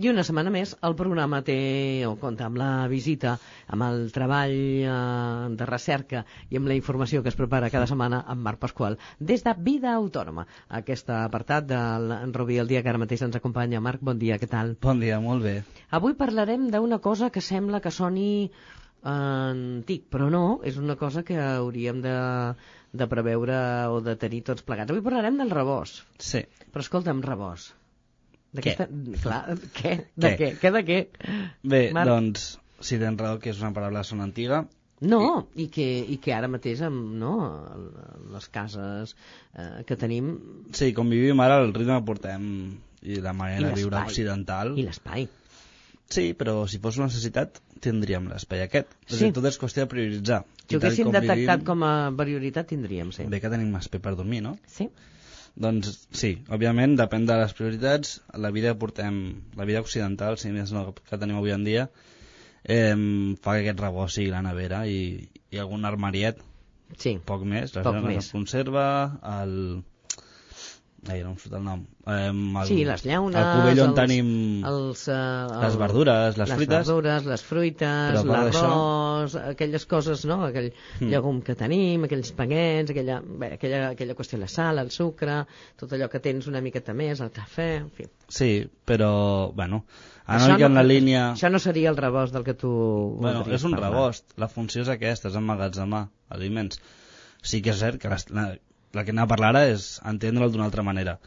I una setmana més el programa té, o compta amb la visita, amb el treball eh, de recerca i amb la informació que es prepara cada setmana amb Marc Pasqual des de Vida Autònoma. Aquest apartat del Rubí el dia que ara mateix ens acompanya. Marc, bon dia, què tal? Bon dia, molt bé. Avui parlarem d'una cosa que sembla que soni eh, antic, però no, és una cosa que hauríem de, de preveure o de tenir tots plegats. Avui parlarem del rebost. Sí. Però escolta'm, rebost. Què? Clar, què? De què? Què de què? Bé, Marc? doncs, si tens raó que és una paraula son antiga, No, i que, i que ara mateix amb no, les cases eh, que tenim sí, com vivim ara, el ritme que portem i la I manera de viure occidental... i l'espai. Sí, però si fos una necessitat, tindríem l'espai aquest. Sí. dir, tot és qüestió de prioritzar. I Si ho haguéssim com detectat vivim, com a prioritat tindríem, sí. Bé que tenim espai per dormir, no? Sí, Doncs sí, òbviament depèn de les prioritats. La vida que portem, la vida occidental, si més no que tenim avui en dia, eh, fa que aquest rebost sigui la nevera i, i algun armariet, sí. poc més, les Poc més. de conserva, el... Ai, no em surt el nom. Eh, el, Sí, les llaunes, El cubell on els- tenim Els, eh, les verdures, les, les fruites. verdures, les fruites, l'arròs, aquelles coses, no? Aquell Mm. llegum que tenim, aquells paquets, aquella, bé, aquella, aquella qüestió de la sal, el sucre, tot allò que tens una miqueta més, el cafè, en fi. Sí, però, bueno, Això no, en la línia... Això no seria el rebost del que tu Bueno, és un parlar. rebost. La funció és aquesta, és emmagatzemar aliments. Sí que és cert que les, la que anem a parlar ara és entendre'l d'una altra manera.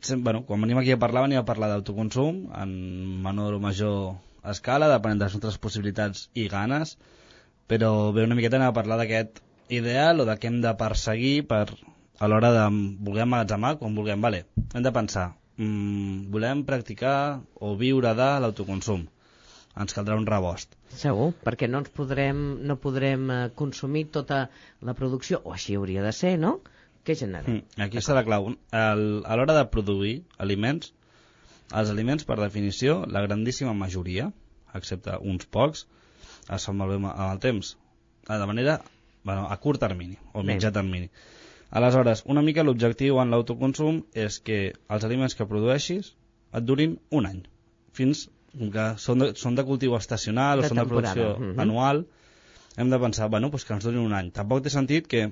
Sem, bueno, quan venim aquí a parlar, venim a parlar d'autoconsum en menor o major escala, depenent de les nostres possibilitats i ganes, però bé, una miqueta anem a parlar d'aquest ideal o de què hem de perseguir per, a l'hora de voler emmagatzemar quan vulguem. Vale, hem de pensar, mm, volem practicar o viure de l'autoconsum. Ens caldrà un rebost. Segur, perquè no ens podrem, no podrem eh, consumir tota la producció, o així hauria de ser, no? Que generem. Mm, Aquí està la clau. El, a l'hora de produir aliments, els aliments, per definició, la grandíssima majoria, excepte uns pocs, es fan malbé amb el temps, eh, de manera bueno, a curt termini o mitjà termini. Aleshores, una mica l'objectiu en l'autoconsum és que els aliments que produeixis et durin un any, fins que són de, són de cultiu estacional De o són de temporada, producció mhm. anual, hem de pensar, bueno, doncs que ens durin un any. Tampoc té sentit que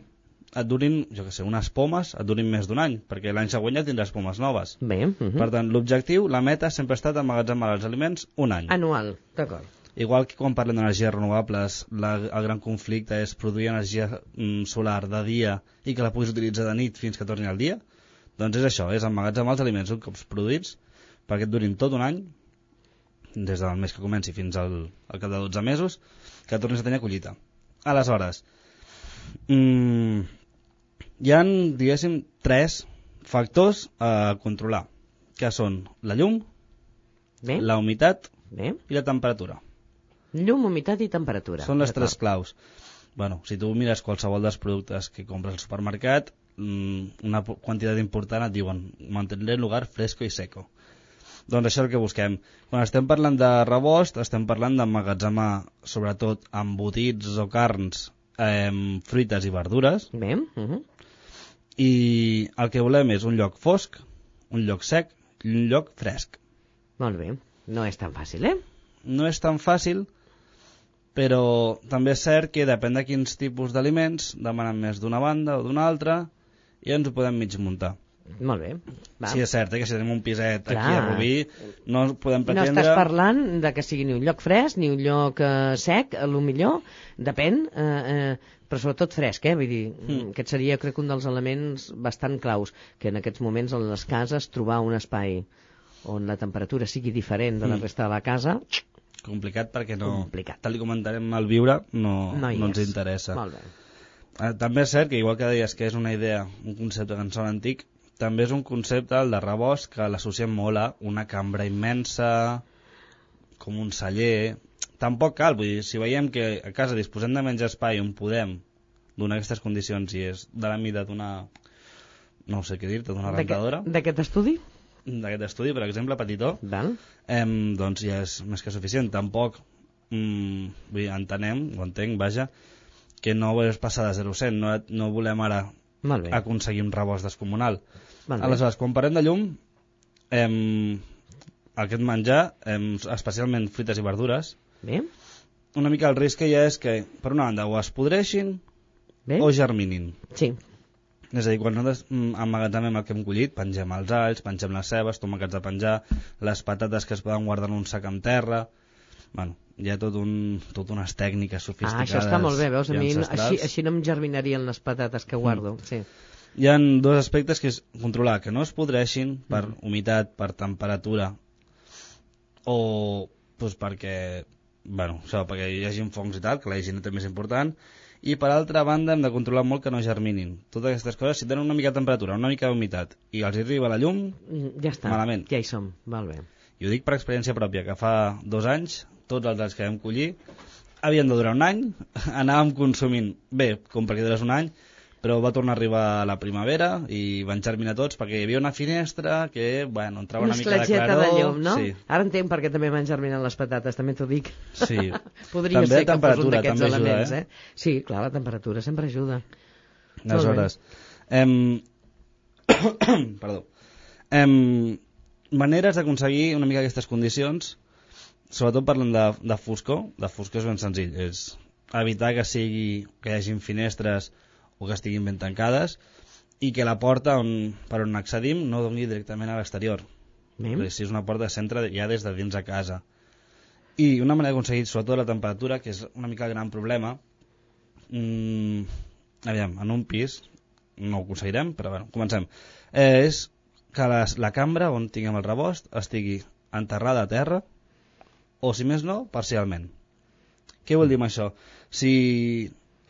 et durin, jo que sé, unes pomes et durin més d'un any, perquè l'any següent ja tindràs pomes noves. Bé, uh -huh. Per tant, l'objectiu, la meta, sempre ha estat emmagatzemar els aliments un any. anual, d'acord. Igual que quan parlem d'energies renovables, la, el gran conflicte és produir energia mm, solar de dia i que la puguis utilitzar de nit fins que torni al dia, doncs és això, és emmagatzemar els aliments un cop produïts perquè et durin tot un any, des del mes que comenci fins al, al cap de 12 mesos, que tornis a tenir collita. Aleshores, mm, hi han, diguéssim, tres factors a controlar, que són la llum, Bé, la humitat bé. i la temperatura. Llum, humitat i temperatura. Són les tres claus. Bueno, si tu mires qualsevol dels productes que compres al supermercat, mm, una quantitat important et diuen mantindré el lugar fresco i seco. Doncs això és el que busquem. Quan estem parlant de rebost, estem parlant d'emmagatzemar, sobretot embotits o carns, eh, fruites i verdures, Bé, uh -huh. I el que volem és un lloc fosc, un lloc sec i un lloc fresc. molt bé. No és tan fàcil, eh? no és tan fàcil, però també és cert que depèn de quins tipus d'aliments demanen més d'una banda o d'una altra i ens ho podem mig muntar. Molt bé. Va. Sí, és cert eh, que si tenim un piset Clar. aquí a Rubí no podem No pretendre... estàs parlant de que sigui ni un lloc fresc ni un lloc eh, sec, a lo millor, depèn, eh, eh, però sobretot fresc, eh? Vull dir, Mm. aquest seria, crec, un dels elements bastant claus, que en aquests moments en les cases trobar un espai on la temperatura sigui diferent de la Mm. resta de la casa, Complicat perquè no... Complicat. Tal com entenem el viure, no, no no ens és. interessa. Molt bé. Eh, També és cert que, igual que deies que és una idea, un concepte que ens sona antic, també és un concepte, el de rebost, que l'associem molt a una cambra immensa, com un celler... Tampoc cal, vull dir, si veiem que a casa disposem de menys espai on podem donar aquestes condicions i és de la mida d'una... no sé què dir-te, d'una rentadora, D'aquest estudi? d'aquest estudi, per exemple, petitó, Val? em, doncs ja és més que suficient. Tampoc mm, vull dir, entenem, ho entenc, vaja, que no és passar de 0 a 100, no, no volem ara Molt bé. aconseguir un rebost descomunal. Molt bé. Aleshores, quan parlem de llum, em, aquest menjar, em, especialment fruites i verdures, Bé? una mica el risc que hi ha és que, per una banda, o es podreixin Bé? o germinin. Sí. És a dir, quan nosaltres mm, emmagatzemem el que hem collit, pengem els alls, pengem les cebes, tomàquets de penjar, les patates que es poden guardar en un sac amb terra... Bueno, hi ha tot un, tot unes tècniques Ah, sofisticades això està molt bé, veus? A mi així, així no em germinarien les patates que guardo. Sí. Hi ha dos aspectes que és controlar que no es podreixin per humitat, per temperatura o pues, perquè, bueno, això, perquè hi hagi fongs i tal, que la higiene també és important, i per altra banda hem de controlar molt que no germinin. Totes aquestes coses, si tenen una mica de temperatura, una mica d'humitat i els arriba la llum, Mm, Ja està. Malament. Ja hi som. Val bé. i ho dic per experiència pròpia, que fa dos anys, tots els que vam collir, havien de durar un any, anàvem consumint, bé, com perquè durés un any, però va tornar a arribar la primavera i van germinar tots perquè hi havia una finestra que, bueno, entrava Una una, mica de claror. de llum, no? Sí, Ara entenc per què també van germinant les patates, també t'ho dic. sí. Podria També ser la que fos un d'aquests també ajuda, elements, eh? eh? Sí, clar, la temperatura sempre ajuda. Aleshores, em... perdó. Em... Maneres d'aconseguir una mica aquestes condicions, sobretot parlant de, de foscor, de foscor és ben senzill, és evitar que sigui que hi hagin finestres o que estiguin ben tancades i que la porta on, per on accedim no doni directament a l'exterior. Si és una porta que s'entra ja des de dins de casa. I una manera d'aconseguir, sobretot la temperatura, que és una mica el gran problema, mm, aviam, en un pis, no ho aconseguirem, però bueno, comencem. Eh, és que les, la cambra on tinguem el rebost estigui enterrada a terra, o si més no, parcialment. Què vol dir amb això? Si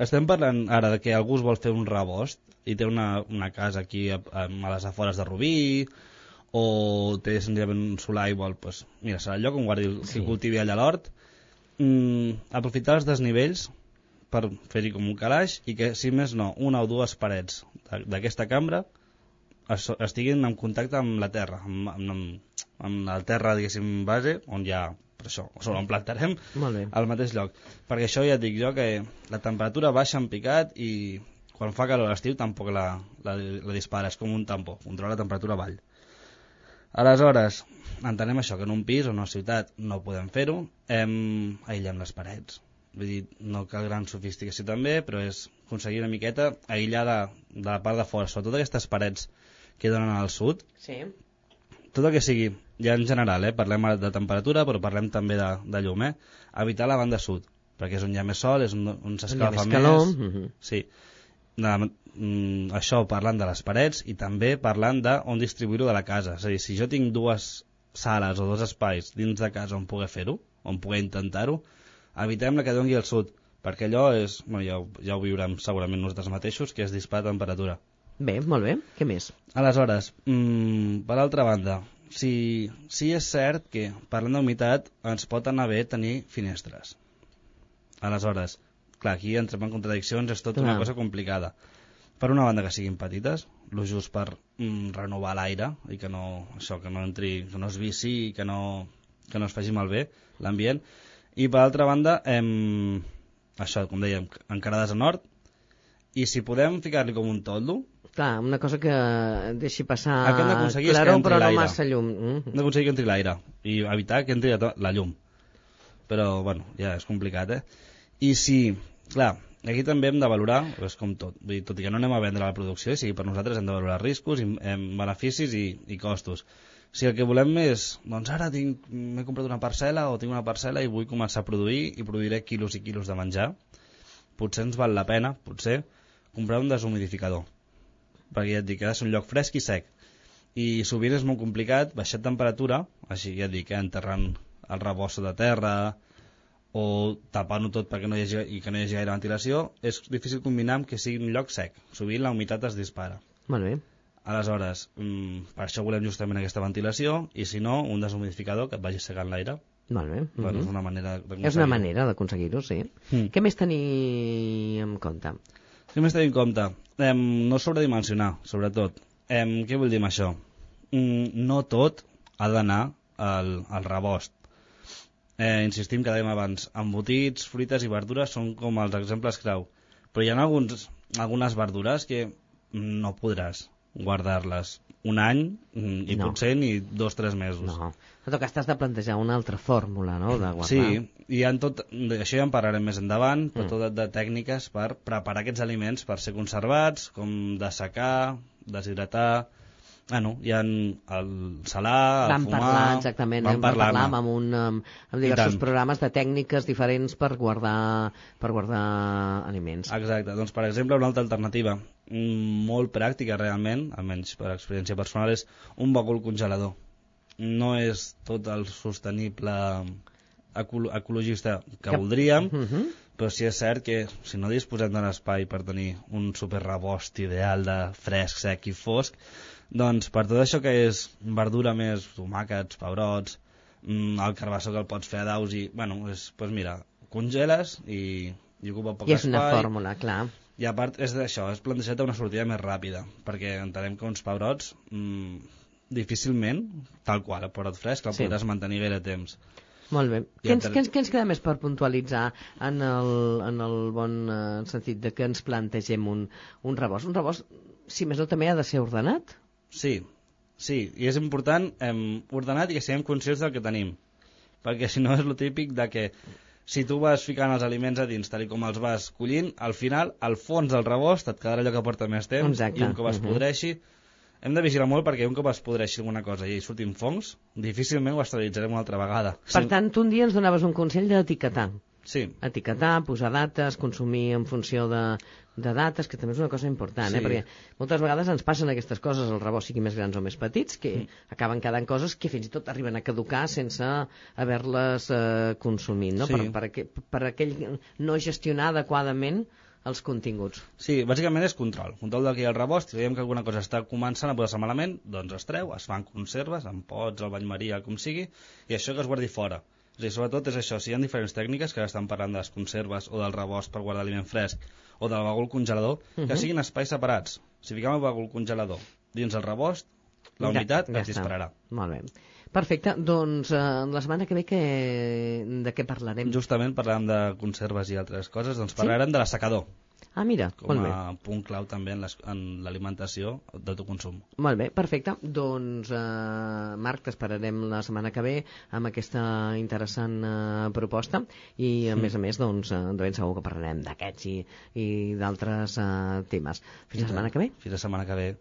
estem parlant ara de que algú es vol fer un rebost i té una, una casa aquí a, a, a les afores de Rubí o té senzillament un solar i vol, pues, mira, serà el lloc on guardi el Sí. que cultivi allà l'hort, mm, aprofitar els desnivells per fer-hi com un calaix i que, si més no, una o dues parets d'aquesta cambra es- estiguin en contacte amb la terra, amb, amb, amb la terra, diguéssim, base, on ja, per això, sobre on plantarem, al mateix lloc. Perquè això ja et dic jo que la temperatura baixa en picat i quan fa calor a l'estiu tampoc la, la, la dispara, és com un tampó, controla la temperatura avall. Aleshores, entenem això, que en un pis o en una ciutat no podem fer-ho, hem aïllem les parets. Vull dir, no cal gran sofisticació també, però és aconseguir una miqueta aïllar de, de la part de fora, sobretot aquestes parets que donen al sud, Sí. Tot el que sigui, ja en general, eh? parlem de temperatura, però parlem també de, de llum, eh? evitar la banda sud, perquè és on hi ha més sol, és on, on s'escalfa més més. calor. mhm. Sí. De, mm, això parlant de les parets i també parlant de on distribuir-ho de la casa. És a dir, si jo tinc dues sales o dos espais dins de casa on poder fer-ho, on poder intentar-ho, evitem la que doni al sud, perquè allò és, bueno, ja, ho- ja ho viurem segurament nosaltres mateixos, que és dispar de temperatura. Bé, molt bé. Què més? Aleshores, mm, per altra banda, si, si és cert que, parlant d'humitat, ens pot anar bé tenir finestres. Aleshores, clar, aquí entrem en contradiccions, és una Clar. cosa complicada. Per una banda que siguin petites, lo just per mm, renovar l'aire i que no, això, que no entri, que no es vici i que no, que no es faci malbé l'ambient. I per altra banda, em, això, com dèiem, encarades a nord, i si podem ficar-li com un toldo, Clar, una cosa que deixi passar claror, però no massa llum. Mm. hem d'aconseguir que entri l'aire i evitar que entri la llum. Però, bueno, ja és complicat, eh? I si, clar, aquí també hem de valorar, és com tot, vull dir, tot i que no anem a vendre la producció, i sigui per nosaltres hem de valorar riscos, i, em, beneficis i, i costos. Si el que volem és, doncs ara m'he comprat una parcel·la o tinc una parcel·la i vull començar a produir i produiré quilos i quilos de menjar, potser ens val la pena, potser, comprar un deshumidificador. Perquè ja et dic, ha de ser un lloc fresc i sec i sovint és molt complicat baixar temperatura, així ja et dic, eh, enterrant el rebost de terra o tapant-ho tot perquè no hi hagi, i que no hi hagi gaire ventilació, és difícil combinar amb que sigui un lloc sec. Sovint la humitat es dispara. Molt bé. Aleshores, mm, per això volem justament aquesta ventilació i si no, un deshumidificador que et vagi secant l'aire. Molt bé. Mm és una manera És una manera d'aconseguir-ho, sí. Mm. Què més tenir en compte? Què més tenim en compte? Em, no sobredimensionar, sobretot. Em, què vull dir amb això? Mm, no tot ha d'anar al, al rebost. Eh, insistim que dèiem abans, embotits, fruites i verdures són com els exemples clau. Però hi ha alguns, algunes verdures que no podràs guardar-les un any mm, i No. potser ni dos o tres mesos. No. En tot cas, t'has de plantejar una altra fòrmula, no?, de guardar. Sí, i en tot, això ja en parlarem més endavant, però Mm. tot de, de tècniques per preparar aquests aliments per ser conservats, com dessecar, deshidratar... Bueno, hi ha el salar, Vam el fumar... parlar, exactament, vam vam parlar amb, un, amb, diversos programes de tècniques diferents per guardar, per guardar aliments. Exacte, doncs per exemple una altra alternativa mm, molt pràctica realment, almenys per experiència personal, és un bagul congelador. No és tot el sostenible ecolo ecologista que, Que- voldríem, Uh -huh. però sí és cert que si no disposem d'un espai per tenir un super rebost ideal de fresc, sec i fosc, doncs per tot això que és verdura més, tomàquets, pebrots, mm, el carbassó que el pots fer a daus i, bueno, és, doncs mira, congeles i, i ocupa poc I és una espai. fórmula, clar. I a part és d'això, és plantejar una sortida més ràpida, perquè entenem que uns pebrots mm, difícilment, tal qual, el pebrot fresc, el Sí. podràs mantenir gaire temps. Molt bé. Què ens, què, ens, què ens queda més per puntualitzar en el, en el bon eh, sentit de que ens plantegem un, un rebost? Un rebost, si més no, també ha de ser ordenat? Sí, sí, i és important eh, ordenat i que siguem conscients del que tenim, perquè si no és lo típic de que si tu vas ficant els aliments a dins tal com els vas collint, al final, al fons del rebost et quedarà allò que porta més temps Exacte. i un cop es Mhm. podreixi hem de vigilar molt perquè un cop es podreixi alguna cosa i surtin fongs, difícilment ho estabilitzarem una altra vegada. Per tant, tu un dia ens donaves un consell d'etiquetar. Sí, Etiquetar, posar dates, consumir en funció de, de dates, que també és una cosa important, eh? Sí. perquè moltes vegades ens passen aquestes coses, el rebost sigui més grans o més petits, que Mm. acaben quedant coses que fins i tot arriben a caducar sense haver-les eh, consumit, no? Sí. Per, per, aquell, per aquell no gestionar adequadament els continguts. Sí, bàsicament és control. Control del que hi ha al rebost. Si veiem que alguna cosa està començant a posar-se malament, doncs es treu, es fan conserves, en pots, al bany maria, com sigui, i això que es guardi fora. A dir, sobretot és això, si hi ha diferents tècniques, que ara estan parlant de les conserves o del rebost per guardar aliment fresc, o del bagul congelador, Mhm. que siguin espais separats. Si fiquem el bagul congelador dins el rebost, la unitat ja es està. dispararà. Molt bé. Perfecte, doncs eh, la setmana que ve que... de què parlarem? Justament parlàvem de conserves i altres coses, doncs Sí? parlarem de l'assecador, Ah, mira, com molt bé. a punt clau també en les- en l'alimentació d'autoconsum. Molt bé, perfecte. Doncs, eh, Marc, t'esperarem la setmana que ve amb aquesta interessant eh, proposta i, a més a més, doncs, eh, de ben segur que parlarem d'aquests i, i d'altres eh, temes. Fins la setmana que ve. Fins la setmana que ve.